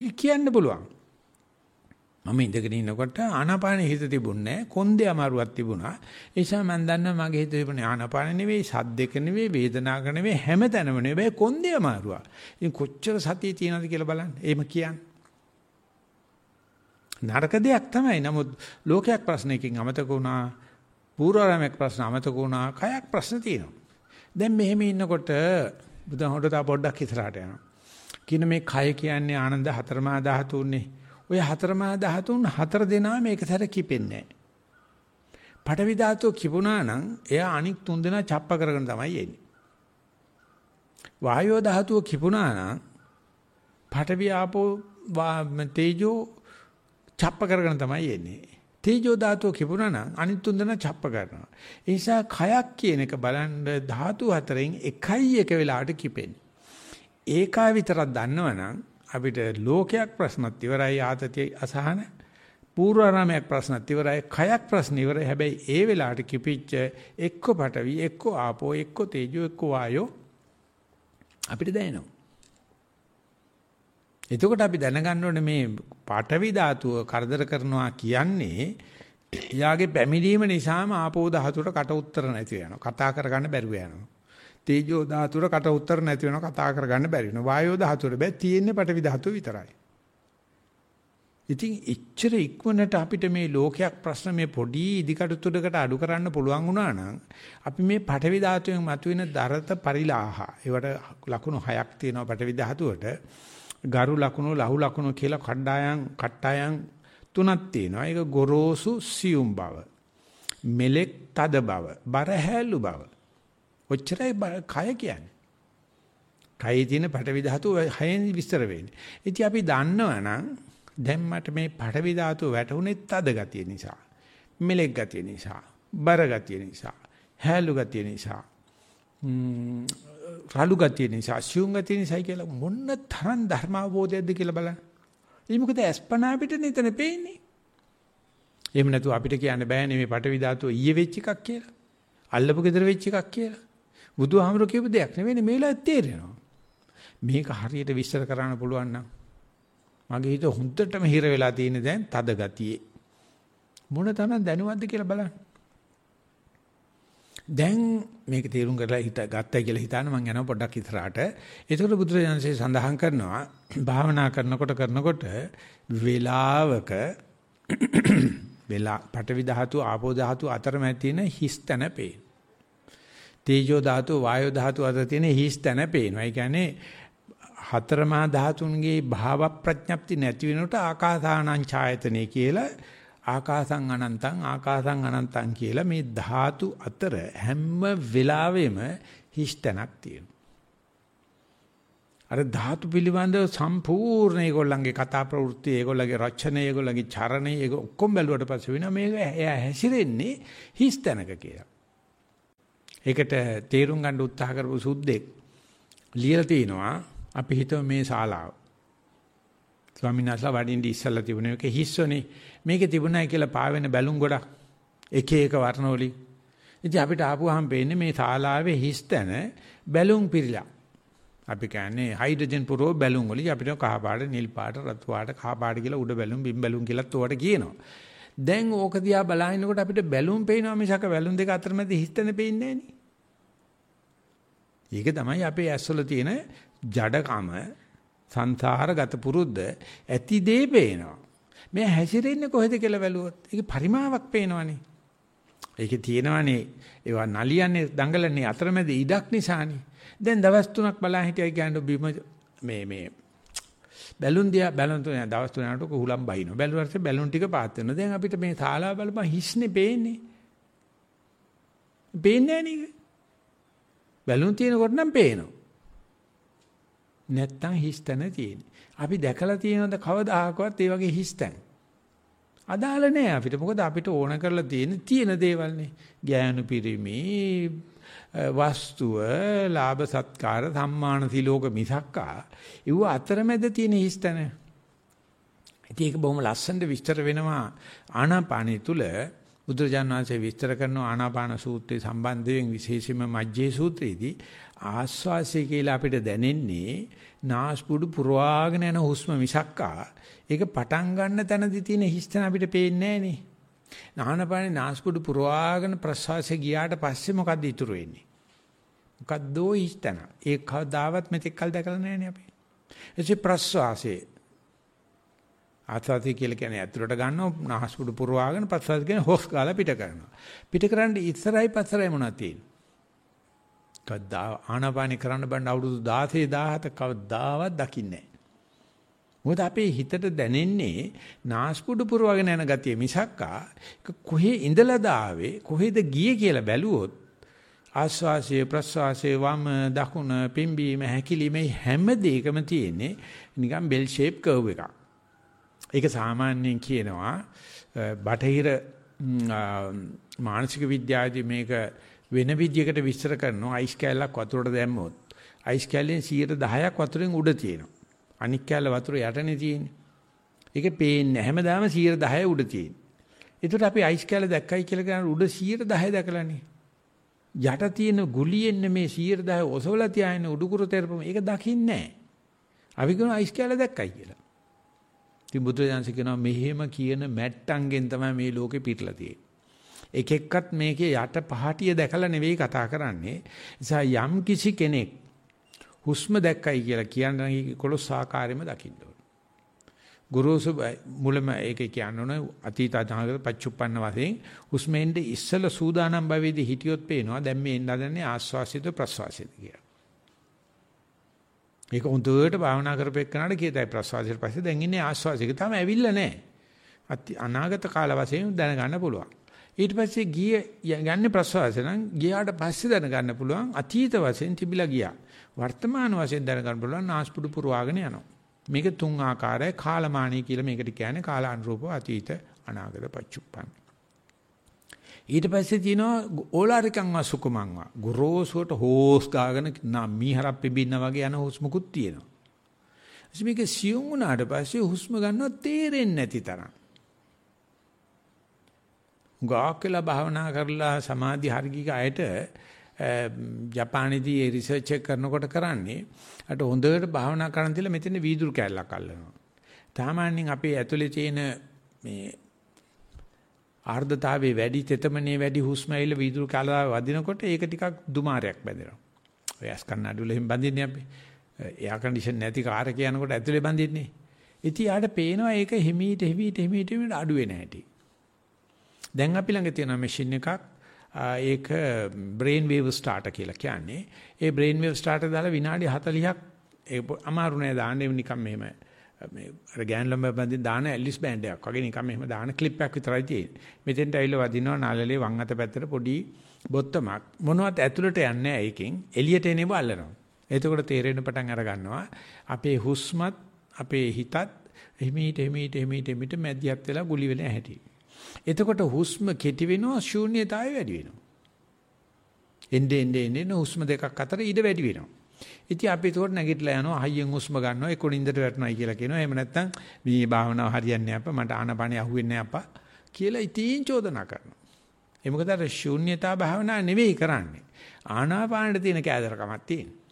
කියන්න පුළුවන්. මම ඉඳගෙන ඉන්නකොට ආනාපාන හිත තිබුණේ නැහැ. කොන්දේ අමාරුවක් තිබුණා. ඒ නිසා මම දන්නවා මගේ හිත තිබුණේ ආනාපාන නෙවෙයි, සද්දක නෙවෙයි, වේදනාවක නෙවෙයි, හැමතැනම නෙවෙයි කොන්දේ අමාරුවක්. ඉතින් කොච්චර සතිය තියනවද කියලා බලන්න. එහෙම කියන්නේ. නරක දෙයක් තමයි. නමුත් ලෝකයක් ප්‍රශ්නයකින් අමතක වුණා. පූර්වාරාමයක් ප්‍රශ්න අමතක වුණා. කයක් ප්‍රශ්න තියෙනවා. දැන් මෙහෙම ඉන්නකොට බුදුහමඩ තා පොඩ්ඩක් ඉස්සරහට යනවා. කියන මේ කය කියන්නේ ආනන්ද හතරමා ධාතුන්නේ. ඔය හතරමා ධාතුන් හතර දෙනාම එකසැර කිපෙන්නේ නැහැ. පඨවි ධාතුව කිපුණා නම් එයා අනික් තුන් දෙනා ڇප්ප කරගෙන තමයි එන්නේ. වායෝ ධාතුව කිපුණා නම් පඨවි ආපෝ තේජෝ ڇප්ප කරගෙන තමයි එන්නේ. තේජෝ ධාතුව කිපුණා නම් අනිත් තුන් දෙනා ڇප්ප කරනවා. ඒ නිසා කයක් කියන එක බලන්න ධාතු හතරෙන් එකයි එක වෙලාවට කිපෙන්නේ. ඒකා විතරක් දන්නවනම් අපිට ලෝකයක් ප්‍රශ්නත් ඉවරයි ආතතිය අසහන පූර්වාරාමයක් ප්‍රශ්නත් ඉවරයි කයක් ප්‍රශ්න ඉවරයි. හැබැයි ඒ වෙලාවට කිපිච්ච එක්ක පටවි එක්ක ආපෝ එක්ක තේජෝ එක්ක වායෝ අපිට දැනෙනවා. එතකොට අපි දැනගන්න ඕනේ මේ පටවි ධාතුව කරදර කරනවා කියන්නේ එයාගේ පැමිණීම නිසාම ආපෝ ධාතුවට කට උතර නැති වෙනවා. කතා කරගන්න බැරුව යනවා. තේජෝ ධාතුවට කට උතර නැති වෙනවා කතා කරගන්න බැරි වෙනවා. වායෝ ධාතුවට බෑ. තියෙන්නේ පඨවි ධාතුව විතරයි. ඉතින් එච්චර ඉක්මනට අපිට මේ ලෝකයක් ප්‍රශ්න මේ පොඩි ඉදිකටු තුඩකට අඩු කරන්න පුළුවන් වුණා නම් අපි මේ පඨවි ධාතුවෙන් මතුවෙන දරත පරිලාහ. ඒවට ලකුණු හයක් තියෙනවා පඨවි ධාතුවට. ගරු ලකුණු ලහු ලකුණු කියලා කණ්ඩායම් කට්ටායම් තුනක් තියෙනවා. ඒක ගොරෝසු සියුම් බව මෙලෙක් තද බව බරහැලු බව. ඔච්චරයි කය කියන්නේ. කයේ තියෙන පටවි ධාතුව හයෙන් විස්තර වෙන්නේ. ඉතින් අපි දන්නවනම් දැන් මට මේ පටවි ධාතුව වැටුනේ තද ගතිය නිසා. මෙලෙක් ගතිය නිසා. බර ගතිය නිසා. හැලු ගතිය නිසා. රළු ගතිය නිසා, සියුම් ගතිය නිසා කියලා මොන්න තරම් ධර්මාවබෝධයක්ද කියලා බලන්න. ඒ මොකද අස්පනා පිට නිතන පේන්නේ. එහෙම නැතු අපිට කියන්න බෑනේ මේ පටවි ධාතුව ඊයේ වෙච්ච එකක් කියලා. අල්ලපු gedara වෙච්ච එකක් කියලා. බුදුහාමුදුරු කියපු දෙයක් නෙවෙයි මේලා තේරෙනවා. මේක හරියට විස්තර කරන්න පුළුවන් නම් මගේ හිත හුද්දටම හිර වෙලා තියෙන දැන් තද ගතියේ. මොන තරම් දැනුවත්ද කියලා බලන්න. දැන් මේක තේරුම් කරලා හිත ගත්තයි කියලා හිතාන මම යනවා පොඩ්ඩක් ඉස්සරහට. ඒකට බුදුරජාණන්සේ සඳහන් කරනවා භාවනා කරනකොට කරනකොට වේලාවක වෙලා පටවි ධාතු ආපෝ ධාතු අතරමැද තියෙන හිස් තැන පේන. තේජෝ ධාතු වායෝ ධාතු අතර තියෙන හිස් තැන පේනවා. ඒ කියන්නේ හතරමා ධාතුන්ගේ භාව ප්‍රඥප්ති නැති වෙනකොට ආකාසානං ඡායතනෙ කියලා ආකාසං අනන්තං ආකාසං අනන්තං කියලා මේ ධාතු අතර හැම වෙලාවෙම හිස් තැනක් තියෙනවා. අර ධාතු පිළිබඳව සම්පූර්ණ ඒගොල්ලන්ගේ කතා ප්‍රවෘත්ති ඒගොල්ලන්ගේ රචනය ඒගොල්ලන්ගේ චරණය ඒක ඔක්කොම බැලුවට පස්සේ වෙනවා මේක හැසිරෙන්නේ හිස් තැනක කියලා. ඒකට තේරුම් ගන්න උත්සාහ කරපු සුද්දෙක් ලියලා තිනවා අපි හිතමු මේ ශාලාව. ස්වාමීන් වහන්සේලා වඩින්න ඉස්සලා තිබුණේ මේක හිස්සනේ. මේකේ තිබුණයි කියලා පාවෙන බැලුම් ගොඩක් එක එක වර්ණවලින්. ඉතින් අපිට ආපුවාම පේන්නේ මේ ශාලාවේ හිස් තැන බැලුම් පිරিলা. අපි කියන්නේ හයිඩ්‍රජන් පුරව බැලුම් වලින් අපිට කහ පාට, නිල් පාට, රතු පාට, කහ පාට කියලා උඩ බැලුම්, බිම් බැලුම් කියලාත් උවට කියනවා. දැන් ඕක දිහා බලහිනකොට අපිට බැලුම් පේනවා මිසක බැලුම් දෙක අතරමැද හිස් තැන පේන්නේ නැහැ ඒක තමයි අපේ ඇස්වල තියෙන ජඩකම සංසාරගත පුරුද්ද ඇති දේ පේනවා. මේ හැසිරෙන්නේ කොහෙද කියලා බැලුවොත් ඒක පරිමාවක් පේනවනේ. ඒකේ තියෙනවනේ ඒවා නලියන්නේ දඟලන්නේ අතරමැද ඉඩක් නිසානේ. දැන් දවස් තුනක් බලා හිටියයි කියන්නේ බිම මේ මේ බැලුන් දිහා බැලුන් තුන දවස් තුනකට කුහුලම් බහිනවා. බැලුවාට බැලුන් ටික පාත් වෙනවා. දැන් අපිට මේ ශාලාව බලපන් හිස්නේ පේන්නේ. පේන්නේ නෑනේ. බැලුම් තියෙනකොට නම් පේනවා. නැත්තම් හිස්තන තියෙන්නේ. අපි දැකලා තියෙනවද කවදාහකවත් ඒ වගේ හිස්තන? අදාළ නෑ අපිට. මොකද අපිට ඕන කරලා තියෙන තියෙන දේවල්නේ. ගෑනු පිරිමි වස්තුව, ලාභ සත්කාර, සම්මාන සිලෝක මිසක්කා. ඒව අතරමැද තියෙන හිස්තන. ඉතින් ඒක බොහොම ලස්සනට විස්තර වෙනවා ආනාපානිය තුල බුදුරජාණන් වහන්සේ විස්තර කරන ආනාපාන සූත්‍රයේ සම්බන්ධයෙන් විශේෂයෙන්ම මජ්ජේ සූත්‍රයේදී ආස්වාසය කියලා අපිට දැනෙන්නේ නාස්පුඩු පුරවාගෙන යන හුස්ම මිසක්කා ඒක පටන් ගන්න තැනදී තියෙන හිස්තන අපිට පේන්නේ නැහනේ. නානපානේ නාස්පුඩු පුරවාගෙන ප්‍රසවාසය ගියාට පස්සේ මොකද්ද ඉතුරු වෙන්නේ? මොකද්දෝ හිස්තන. ඒක කවදාවත් මෙතෙක් කල් දැකලා නැහනේ අපි. එසේ ප්‍රසවාසයේ ආසාති කියලා කියන්නේ ඇතුළට ගන්නවා නාස්පුඩු පුරවාගෙන ප්‍රසවාස කියන හොස් ගාලා පිට කරනවා. පිට කරන්නේ ඉස්සරයි පස්සරයි මොනවද තියෙන්නේ? කවදා ආනාපානි කරන්න බෑ අවුරුදු 16 17 කවදාවත් දකින්නේ මොකද අපේ හිතට දැනෙන්නේ නාස්පුඩු පුරවගෙන යන ගතිය මිසක්කා කොහේ ඉඳලාද ආවේ කොහෙද ගියේ කියලා බැලුවොත් ආස්වාසයේ ප්‍රස්වාසයේ වම දකුණ පිම්බීම හැකිලිම හැම දෙයකම තියෙන්නේ නිකන් බෙල් ෂේප් කර්ව් එකක්. ඒක සාමාන්‍යයෙන් කියනවා බටහිර මානසික විද්‍යාවේදී මේක වෙන විදියකට විස්තර කරනවා අයිස් කැලක් වතුරට දැම්මොත් අයිස් කැලෙන් 10%ක් වතුරෙන් උඩ තියෙනවා. අනික් කැල වතුර යටනේ තියෙන්නේ. ඒක පේන්නේ හැමදාම 10% උඩ තියෙන්නේ. ඒකට අපි අයිස් කැල දැක්කයි කියලා කියන උඩ 10% දැකලානේ. යට තියෙන ගුලියෙන් මේ 10% ඔසවලා තියාගෙන උඩුකුරු තෙරපම ඒක දකින්නේ නැහැ. අපි කියන අයිස් කැල දැක්කයි කියලා. ඉතින් බුදුරජාණන් කියනවා මෙහෙම කියන මැට්ටන්ගෙන් තමයි මේ ලෝකෙ පිටලා තියෙන්නේ. එක එක්කත් මේකේ යට පහටිය දැකලා නෙවෙයි කතා කරන්නේ. නිසා යම් කිසි කෙනෙක් හුස්ම දැක්කයි කියලා කියන්නේ කොළොස් ආකාරයෙන්ම දකින්න ඕන. ගුරුසු මුලම ඒක කියන්න ඕන අතීත අනාගත පච්චුප්පන්න වශයෙන් හුස්මෙන්ද ඉස්සල සූදානම් භවෙදී හිටියොත් පේනවා දැන් මේ එන්න හදන්නේ ආස්වාසිත ප්‍රස්වාසිත කියලා. ඒක හොඳට භාවනා කරපෙන්නාට කියතයි ප්‍රස්වාසයට පස්සේ දැන් ඉන්නේ ආස්වාසික තාම ඇවිල්ලා නැහැ. අනාගත කාල වශයෙන් දැනගන්න පුළුවන්. ඊට පස්සේ ගිය යන්නේ ප්‍රසවාසය නම් ගියාට පස්සේ දැනගන්න පුළුවන් අතීත වශයෙන් තිබිලා ගියා. වර්තමාන වශයෙන් දැනගන්න පුළුවන් නාස්පුඩු පුරවාගෙන යනවා. මේක තුන් ආකාරයි කාලමානී කියලා මේකට කියන්නේ කාලානුරූප අතීත අනාගත පච්චුප්පන්න. ඊට පස්සේ තියෙනවා ඕලාරිකං වසුකුමං වා. ගොරෝසුවට හෝස් ගාගෙන මීහරක් පිබින්න වගේ යන හුස්මකුත් තියෙනවා. මේක සියුම් වුණාට පස්සේ හුස්ම ගන්නව තේරෙන්නේ නැති තරම්. ගාක් වෙලා භාවනා කරලා සමාධි හර්ගික අයට ජපානයේදී ඒ රිසර්ච් එක කරනකොට කරන්නේ අට හොඳට භාවනා කරන් තියලා මෙතන වීදුරු කැල්ලක් අල්ලනවා. සාමාන්‍යයෙන් අපේ ඇතුලේ තියෙන මේ ආර්ධතාවයේ වැඩි තෙතමනේ වැඩි හුස්ම ඇවිල්ලා වීදුරු කැල්ලාව වදිනකොට ඒක ටිකක් දුමාරයක් බැඳෙනවා. ඔය ඇස් කන්නඩි වල එහෙම බඳින්නේ අපි. එයා කන්ඩිෂන් නැති කාර් එක යනකොට ඇතුලේ බඳින්නේ. ඉතින් යාට පේනවා ඒක හිමීට හිමීට හිමීට අඩු වෙන හැටි. දැන් අපි ළඟ තියෙන මැෂින් එකක් ඒක බ්‍රේන් වේව් ස්ටාර්ටර් කියලා කියන්නේ. ඒ බ්‍රේන් වේව් ස්ටාර්ටර් දාලා විනාඩි 40ක් ඒ අමාරු නෑ දාන්නේ නිකන් මෙහෙම මේ අර ගෑන් ළඹ බඳින් දාන ඇලිස් බෑන්ඩ් එකක් වගේ නිකන් මෙහෙම දාන ක්ලිප් එකක් විතරයි තියෙන්නේ. මෙතෙන්ට ඇවිල්ලා වදිනවා නාලලේ වම් අත පැත්තට පොඩි බොත්තමක් මොනවත් ඇතුළට යන්නේ නැහැ ඒකෙන් එළියට එනේව අල්ලනවා. එතකොට තේරෙන්න පටන් අර ගන්නවා අපේ හුස්මත් අපේ හිතත් එහිමීට එහිමීට එහිමීට එහිමීට මැදිහත් වෙලා ගුලි වෙලා හැටි. එතකොට හුස්ම කෙටි වෙනවා ශූන්‍යතාවය වැඩි වෙනවා. එnde ende ende හුස්ම දෙකක් අතර ඉඩ වැඩි වෙනවා. ඉතින් අපි ඒකට නැගිටලා යනවා හයියෙන් හුස්ම ගන්නවා ඒක නින්දට වැටෙනවායි කියලා කියනවා. එහෙම නැත්නම් මේ භාවනාව හරියන්නේ නැහැ අප්පා මට ආනපනිය අහුවෙන්නේ නැහැ අප්පා කියලා ඉතින් චෝදනා කරනවා. ඒ මොකද අර ශූන්‍යතා භාවනා නෙවෙයි කරන්නේ. ආනාපානෙට තියෙන කෑදරකමක් තියෙනවා.